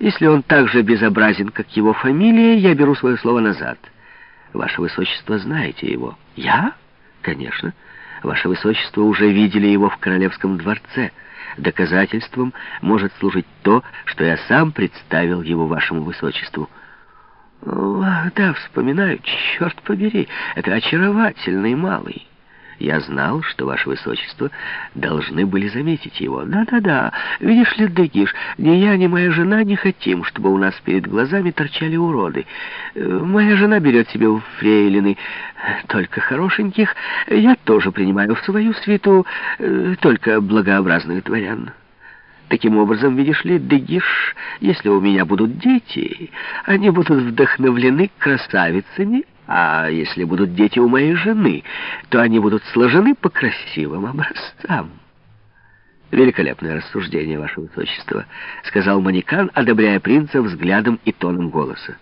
Если он так же безобразен, как его фамилия, я беру свое слово назад. Ваше Высочество знаете его. Я? Конечно. Ваше Высочество уже видели его в Королевском дворце. Доказательством может служить то, что я сам представил его Вашему Высочеству. Да, вспоминаю, черт побери, это очаровательный малый. Я знал, что ваше высочество должны были заметить его. Да-да-да, видишь ли, Дегиш, ни я, ни моя жена не хотим, чтобы у нас перед глазами торчали уроды. Э, моя жена берет себе в фрейлины только хорошеньких. Я тоже принимаю в свою свиту э, только благообразных дворян. Таким образом, видишь ли, Дегиш, если у меня будут дети, они будут вдохновлены красавицами, а если будут дети у моей жены, то они будут сложены по красивым образцам. «Великолепное рассуждение, Ваше Высочество», — сказал Манекан, одобряя принца взглядом и тоном голоса.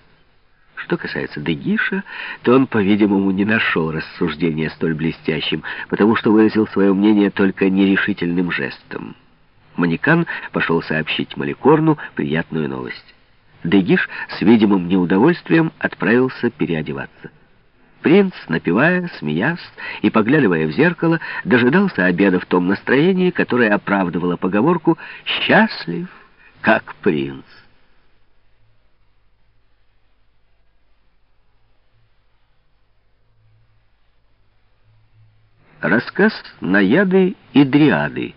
Что касается Дегиша, то он, по-видимому, не нашел рассуждения столь блестящим, потому что выразил свое мнение только нерешительным жестом. Манекан пошел сообщить Маликорну приятную новость. Дегиш с видимым неудовольствием отправился переодеваться. Принц, напевая, смеясь и поглядывая в зеркало, дожидался обеда в том настроении, которое оправдывало поговорку «счастлив, как принц». Рассказ «Наяды и Дриады»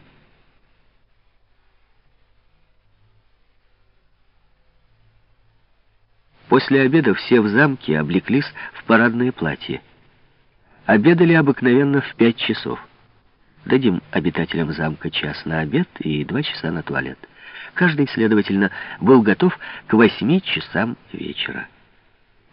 После обеда все в замке облеклись в парадное платье. Обедали обыкновенно в пять часов. Дадим обитателям замка час на обед и два часа на туалет. Каждый, следовательно, был готов к восьми часам вечера.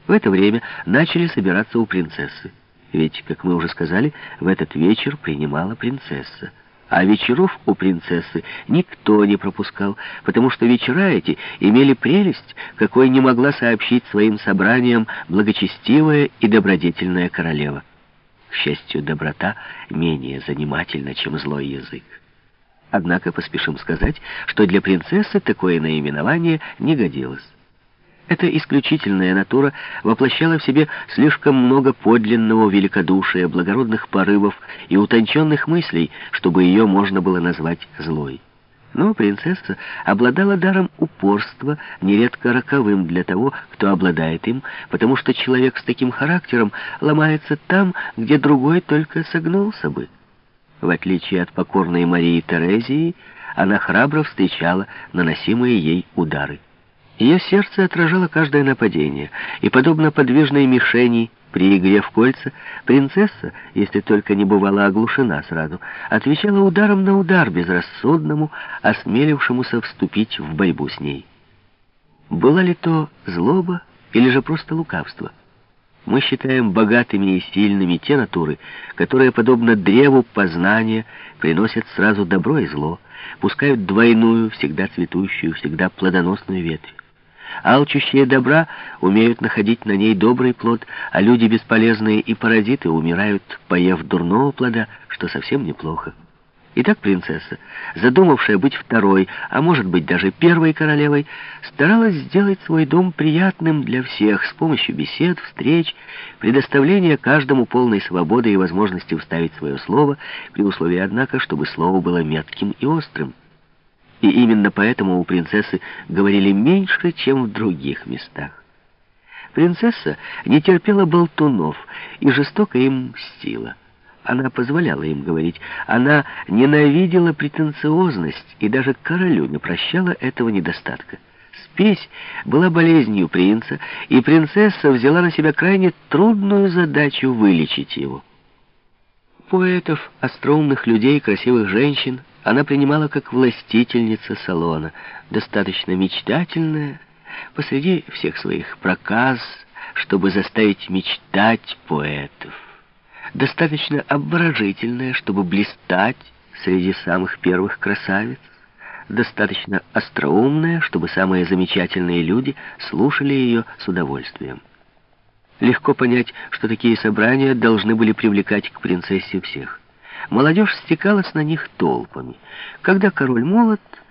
В это время начали собираться у принцессы. Ведь, как мы уже сказали, в этот вечер принимала принцесса. А вечеров у принцессы никто не пропускал, потому что вечера эти имели прелесть, какой не могла сообщить своим собраниям благочестивая и добродетельная королева. К счастью, доброта менее занимательна, чем злой язык. Однако поспешим сказать, что для принцессы такое наименование не годилось. Эта исключительная натура воплощала в себе слишком много подлинного великодушия, благородных порывов и утонченных мыслей, чтобы ее можно было назвать злой. Но принцесса обладала даром упорства, нередко роковым для того, кто обладает им, потому что человек с таким характером ломается там, где другой только согнулся бы. В отличие от покорной Марии Терезии, она храбро встречала наносимые ей удары. Ее сердце отражало каждое нападение, и, подобно подвижной мишени при игре в кольца, принцесса, если только не бывала оглушена сразу, отвечала ударом на удар безрассудному, осмелившемуся вступить в борьбу с ней. Была ли то злоба или же просто лукавство? Мы считаем богатыми и сильными те натуры, которые, подобно древу познания, приносят сразу добро и зло, пускают двойную, всегда цветущую, всегда плодоносную ветвь. Алчущие добра умеют находить на ней добрый плод, а люди бесполезные и паразиты умирают, поев дурного плода, что совсем неплохо. Итак, принцесса, задумавшая быть второй, а может быть даже первой королевой, старалась сделать свой дом приятным для всех с помощью бесед, встреч, предоставления каждому полной свободы и возможности вставить свое слово, при условии, однако, чтобы слово было метким и острым. И именно поэтому у принцессы говорили меньше, чем в других местах. Принцесса не терпела болтунов и жестоко им мстила. Она позволяла им говорить. Она ненавидела претенциозность и даже королю не прощала этого недостатка. Спесь была болезнью принца, и принцесса взяла на себя крайне трудную задачу вылечить его. Поэтов, остроумных людей, красивых женщин она принимала как властительница салона, достаточно мечтательная, посреди всех своих проказ, чтобы заставить мечтать поэтов, достаточно обворожительная, чтобы блистать среди самых первых красавиц, достаточно остроумная, чтобы самые замечательные люди слушали ее с удовольствием. Легко понять, что такие собрания должны были привлекать к принцессе всех. Молодежь стекалась на них толпами. Когда король молод,